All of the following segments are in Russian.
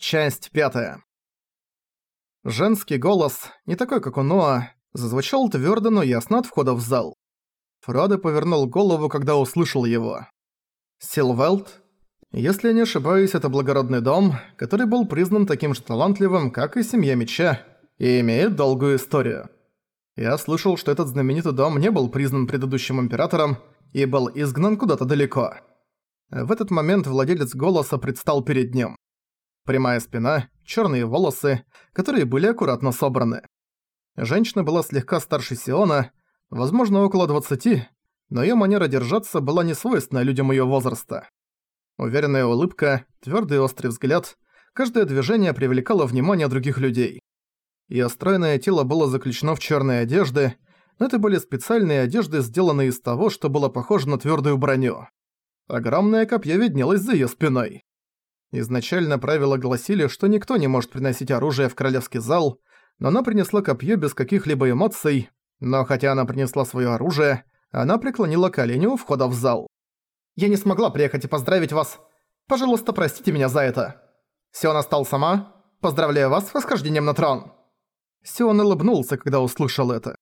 Часть пятая. Женский голос, не такой как у Ноа, зазвучал твёрдо, но ясно от входа в зал. Фродо повернул голову, когда услышал его. Силвелд? Если я не ошибаюсь, это благородный дом, который был признан таким же талантливым, как и Семья Меча, и имеет долгую историю. Я слышал, что этот знаменитый дом не был признан предыдущим императором и был изгнан куда-то далеко. В этот момент владелец голоса предстал перед ним. Прямая спина, черные волосы, которые были аккуратно собраны. Женщина была слегка старше Сиона, возможно, около 20, но её манера держаться была не свойственна людям её возраста. Уверенная улыбка, твёрдый острый взгляд, каждое движение привлекало внимание других людей. Её стройное тело было заключено в чёрные одежды, но это были специальные одежды, сделанные из того, что было похоже на твёрдую броню. Огромное копье виднелось за её спиной. Изначально правила гласили, что никто не может приносить оружие в королевский зал, но она принесла копье без каких-либо эмоций, но хотя она принесла своё оружие, она преклонила колени у входа в зал. «Я не смогла приехать и поздравить вас. Пожалуйста, простите меня за это. Сион стал сама. Поздравляю вас с восхождением на трон». Сион улыбнулся, когда услышал это.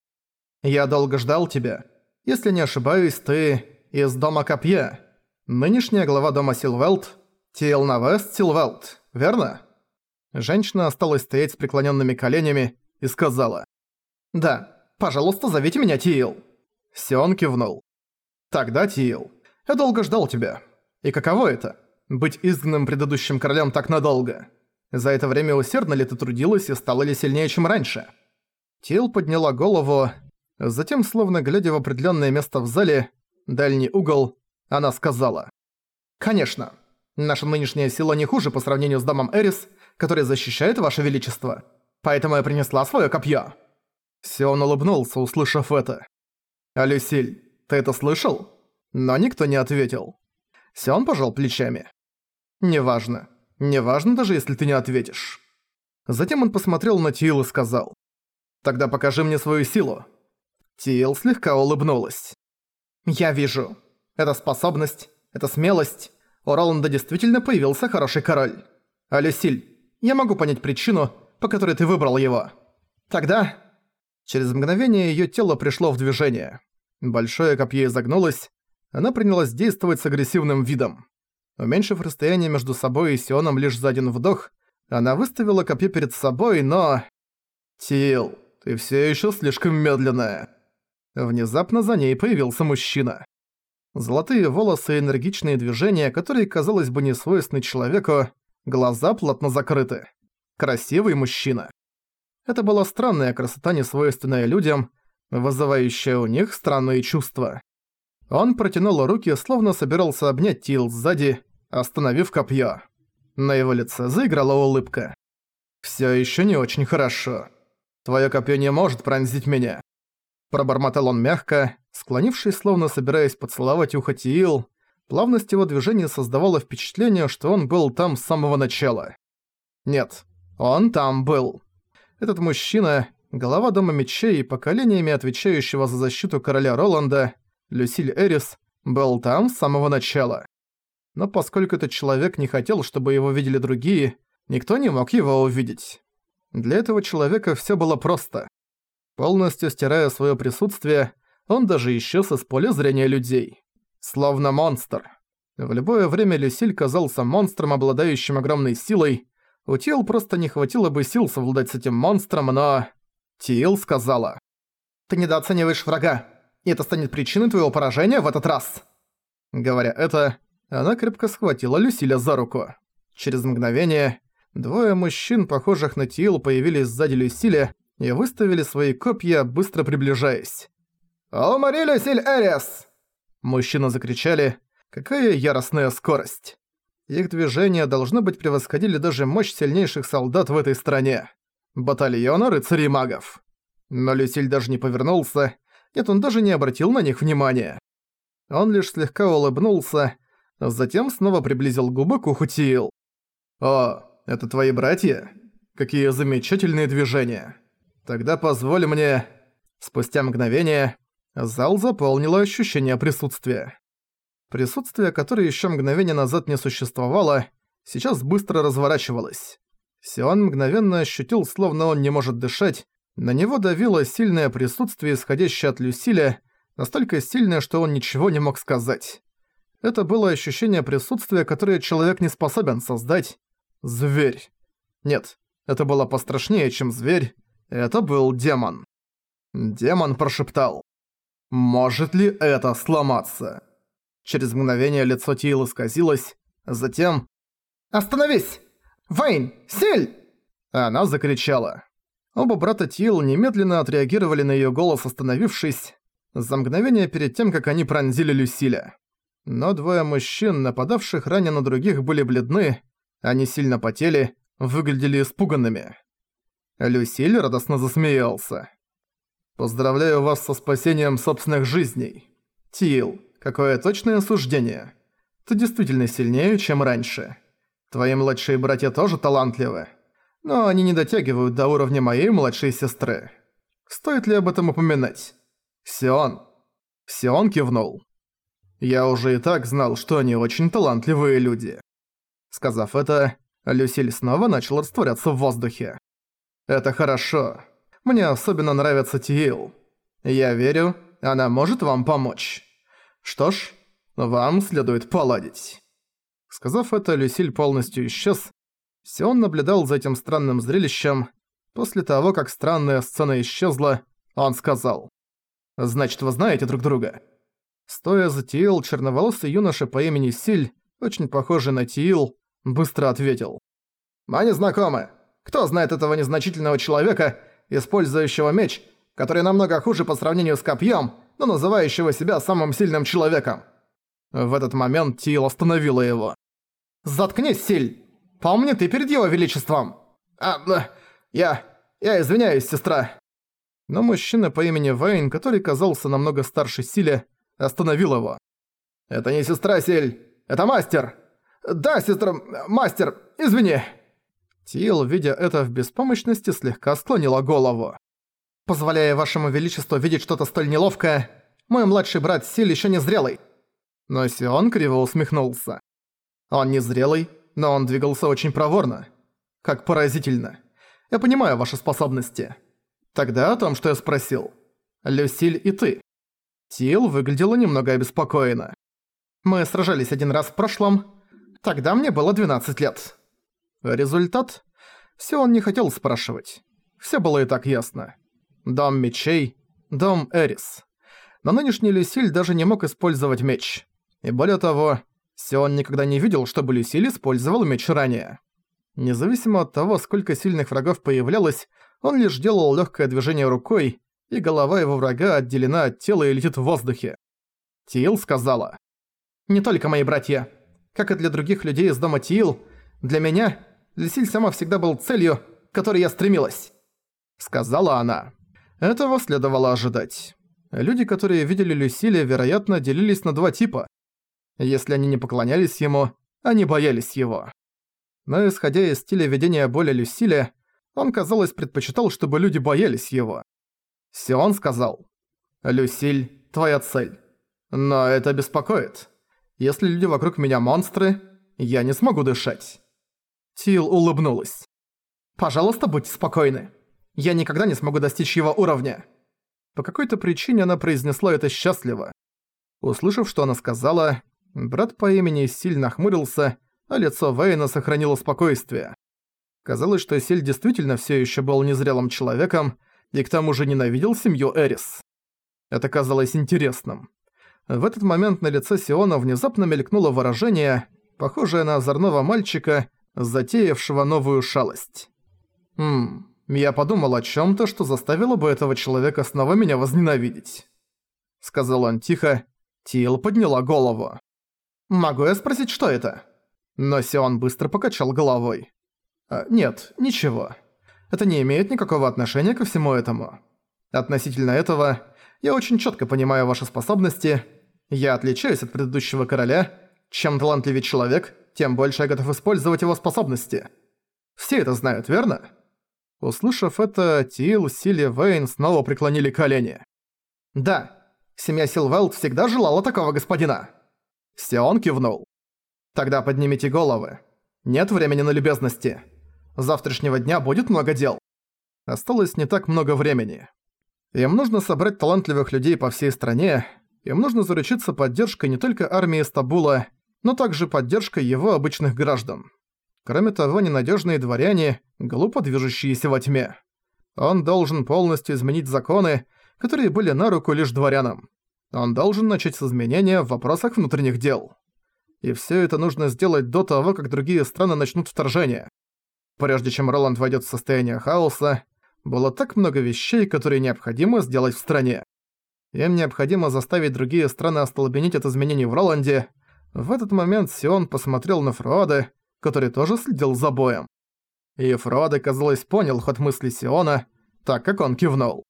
«Я долго ждал тебя. Если не ошибаюсь, ты из Дома Копья». Нынешняя глава дома Силвелд – Тиэлнавест Силвелд, верно? Женщина осталась стоять с преклоненными коленями и сказала. «Да, пожалуйста, зовите меня Тиэл». Сион кивнул. «Тогда, Тиэл, я долго ждал тебя. И каково это – быть изгнанным предыдущим королем так надолго? За это время усердно ли ты трудилась и стала ли сильнее, чем раньше?» Тиэл подняла голову, затем, словно глядя в определенное место в зале, дальний угол, она сказала. «Конечно. Наша нынешняя сила не хуже по сравнению с домом Эрис, который защищает Ваше Величество. Поэтому я принесла свое копье». Сион улыбнулся, услышав это. «А Люсиль, ты это слышал?» Но никто не ответил. Сион пожал плечами. «Неважно. Неважно, даже если ты не ответишь». Затем он посмотрел на Тиил и сказал. «Тогда покажи мне свою силу». Тиил слегка улыбнулась. «Я вижу. Это способность, это смелость. У Роланда действительно появился хороший король. А я могу понять причину, по которой ты выбрал его. Тогда... Через мгновение её тело пришло в движение. Большое копье изогнулось. Она принялась действовать с агрессивным видом. Уменьшив расстояние между собой и Сионом лишь за один вдох, она выставила копье перед собой, но... «Тил, ты всё ещё слишком медленная». Внезапно за ней появился мужчина. Золотые волосы и энергичные движения, которые, казалось бы, не свойственны человеку, глаза плотно закрыты. Красивый мужчина. Это была странная красота, несвойственная людям, вызывающая у них странные чувства. Он протянул руки, словно собирался обнять Тил сзади, остановив копье. На его лице заиграла улыбка. «Всё ещё не очень хорошо. Твоё копье не может пронзить меня». Пробормотал он мягко, склонившись, словно собираясь поцеловать ухо Тиил, плавность его движения создавала впечатление, что он был там с самого начала. Нет, он там был. Этот мужчина, глава Дома Мечей, поколениями отвечающего за защиту короля Роланда, Люсиль Эрис, был там с самого начала. Но поскольку этот человек не хотел, чтобы его видели другие, никто не мог его увидеть. Для этого человека всё было просто. Полностью стирая своё присутствие, он даже исчез из поля зрения людей. Словно монстр. В любое время Люсиль казался монстром, обладающим огромной силой. У Тил просто не хватило бы сил совладать с этим монстром, но... Тил сказала. «Ты недооцениваешь врага, и это станет причиной твоего поражения в этот раз». Говоря это, она крепко схватила Люсиля за руку. Через мгновение двое мужчин, похожих на Тил, появились сзади Люсиля и выставили свои копья, быстро приближаясь. «О, Марилю Силь Эрис!» Мужчины закричали. Какая яростная скорость. Их движения, должно быть, превосходили даже мощь сильнейших солдат в этой стране. Батальона рыцарей-магов. Но Люсиль даже не повернулся. Нет, он даже не обратил на них внимания. Он лишь слегка улыбнулся, затем снова приблизил губы к уху Тиил. «О, это твои братья? Какие замечательные движения!» Тогда позволь мне...» Спустя мгновение зал заполнило ощущение присутствия. Присутствие, которое еще мгновение назад не существовало, сейчас быстро разворачивалось. Сион мгновенно ощутил, словно он не может дышать, на него давило сильное присутствие, исходящее от Люсиля, настолько сильное, что он ничего не мог сказать. Это было ощущение присутствия, которое человек не способен создать. Зверь. Нет, это было пострашнее, чем зверь. Это был демон. Демон прошептал. «Может ли это сломаться?» Через мгновение лицо Тиил исказилось, затем... «Остановись! Вейн! Сель!» Она закричала. Оба брата Тиил немедленно отреагировали на её голос, остановившись, за мгновение перед тем, как они пронзили Люсиля. Но двое мужчин, нападавших ранее на других, были бледны, они сильно потели, выглядели испуганными. Люсиль радостно засмеялся. «Поздравляю вас со спасением собственных жизней. Тил, какое точное суждение. Ты действительно сильнее, чем раньше. Твои младшие братья тоже талантливы, но они не дотягивают до уровня моей младшей сестры. Стоит ли об этом упоминать? Сион». Сион кивнул. Я уже и так знал, что они очень талантливые люди. Сказав это, Люсиль снова начал растворяться в воздухе. Это хорошо. Мне особенно нравится Тиил. Я верю, она может вам помочь. Что ж, вам следует поладить. Сказав это, Люсиль полностью исчез. Сион наблюдал за этим странным зрелищем. После того, как странная сцена исчезла, он сказал. «Значит, вы знаете друг друга?» Стоя за Тиил, черноволосый юноша по имени Силь, очень похожий на Тиил, быстро ответил. «Мы не знакомы. Кто знает этого незначительного человека, использующего меч, который намного хуже по сравнению с копьем, но называющего себя самым сильным человеком?» В этот момент Тиил остановила его. «Заткнись, Силь! Помни ты перед его величеством!» «А, я... я извиняюсь, сестра!» Но мужчина по имени Вейн, который казался намного старше Силе, остановил его. «Это не сестра Сель, это мастер!» «Да, сестра, мастер, извини!» Тил, видя это в беспомощности, слегка склонила голову. «Позволяя вашему величеству видеть что-то столь неловкое, мой младший брат Силь еще не зрелый». Но Сион криво усмехнулся. Он не зрелый, но он двигался очень проворно. Как поразительно. Я понимаю ваши способности. Тогда о том, что я спросил. Люсиль и ты. Тил выглядела немного обеспокоена. «Мы сражались один раз в прошлом. Тогда мне было 12 лет». Результат? Всё он не хотел спрашивать. Всё было и так ясно. Дом мечей, дом Эрис. Но нынешний Люсиль даже не мог использовать меч. И более того, Сион никогда не видел, чтобы Люсиль использовал меч ранее. Независимо от того, сколько сильных врагов появлялось, он лишь делал легкое движение рукой, и голова его врага отделена от тела и летит в воздухе. Тиил сказала. «Не только мои братья. Как и для других людей из дома Тиил, для меня Лисиль сама всегда был целью, к которой я стремилась», — сказала она. Этого следовало ожидать. Люди, которые видели Люсиля, вероятно, делились на два типа. Если они не поклонялись ему, они боялись его. Но исходя из стиля ведения боли Люсиля, он, казалось, предпочитал, чтобы люди боялись его. Сион сказал. «Люсиль, твоя цель. Но это беспокоит. Если люди вокруг меня монстры, я не смогу дышать». Тил улыбнулась. «Пожалуйста, будьте спокойны. Я никогда не смогу достичь его уровня». По какой-то причине она произнесла это счастливо. Услышав, что она сказала, брат по имени Силь нахмурился, а лицо Вейна сохранило спокойствие. Казалось, что Силь действительно все еще был незрелым человеком, и к тому же ненавидел семью Эрис. Это казалось интересным. В этот момент на лице Сиона внезапно мелькнуло выражение, похожее на озорного мальчика, затеявшего новую шалость. «Хм, я подумал о чём-то, что заставило бы этого человека снова меня возненавидеть», — сказал он тихо. Тил подняла голову. «Могу я спросить, что это?» Но Сион быстро покачал головой. «А, «Нет, ничего это не имеет никакого отношения ко всему этому. Относительно этого, я очень четко понимаю ваши способности. Я отличаюсь от предыдущего короля. Чем талантливее человек, тем больше я готов использовать его способности. Все это знают, верно? Услышав это, Тил, Сили, Вейн снова преклонили колени. Да, семья Силвелд всегда желала такого господина. Сион кивнул. Тогда поднимите головы. Нет времени на любезности. Завтрашнего дня будет много дел. Осталось не так много времени. Им нужно собрать талантливых людей по всей стране, им нужно заручиться поддержкой не только армии Стабула, но также поддержкой его обычных граждан. Кроме того, ненадежные дворяне, глупо движущиеся во тьме. Он должен полностью изменить законы, которые были на руку лишь дворянам. Он должен начать с изменения в вопросах внутренних дел. И все это нужно сделать до того, как другие страны начнут вторжение. Прежде чем Роланд войдет в состояние хаоса, было так много вещей, которые необходимо сделать в стране. Им необходимо заставить другие страны остолбенеть от изменений в Роланде. В этот момент Сион посмотрел на Фроаде, который тоже следил за боем. И Фроаде, казалось, понял ход мысли Сиона, так как он кивнул.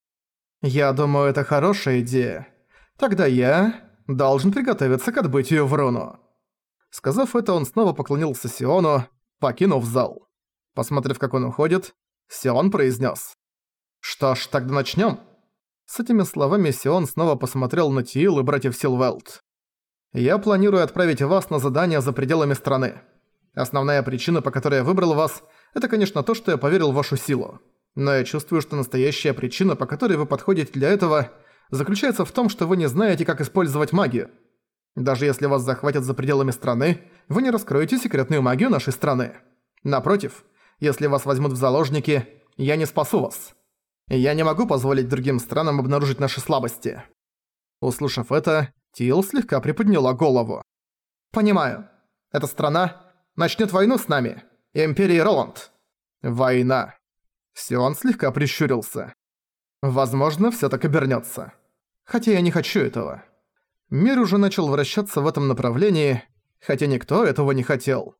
«Я думаю, это хорошая идея. Тогда я должен приготовиться к отбытию в руну». Сказав это, он снова поклонился Сиону, покинув зал. Посмотрев, как он уходит, Сион произнес: «Что ж, тогда начнем. С этими словами Сион снова посмотрел на Тиил и братьев Силвелд. «Я планирую отправить вас на задание за пределами страны. Основная причина, по которой я выбрал вас, это, конечно, то, что я поверил в вашу силу. Но я чувствую, что настоящая причина, по которой вы подходите для этого, заключается в том, что вы не знаете, как использовать магию. Даже если вас захватят за пределами страны, вы не раскроете секретную магию нашей страны. Напротив, если вас возьмут в заложники, я не спасу вас. Я не могу позволить другим странам обнаружить наши слабости». Услышав это, Тил слегка приподняла голову. «Понимаю. Эта страна начнет войну с нами, Империей Роланд». «Война». Сион слегка прищурился. «Возможно, всё так обернётся. Хотя я не хочу этого». Мир уже начал вращаться в этом направлении, хотя никто этого не хотел.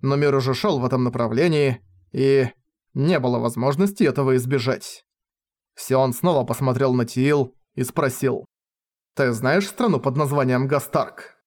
Но мир уже шёл в этом направлении, и не было возможности этого избежать. Сион снова посмотрел на Тиил и спросил. «Ты знаешь страну под названием Гастарк?»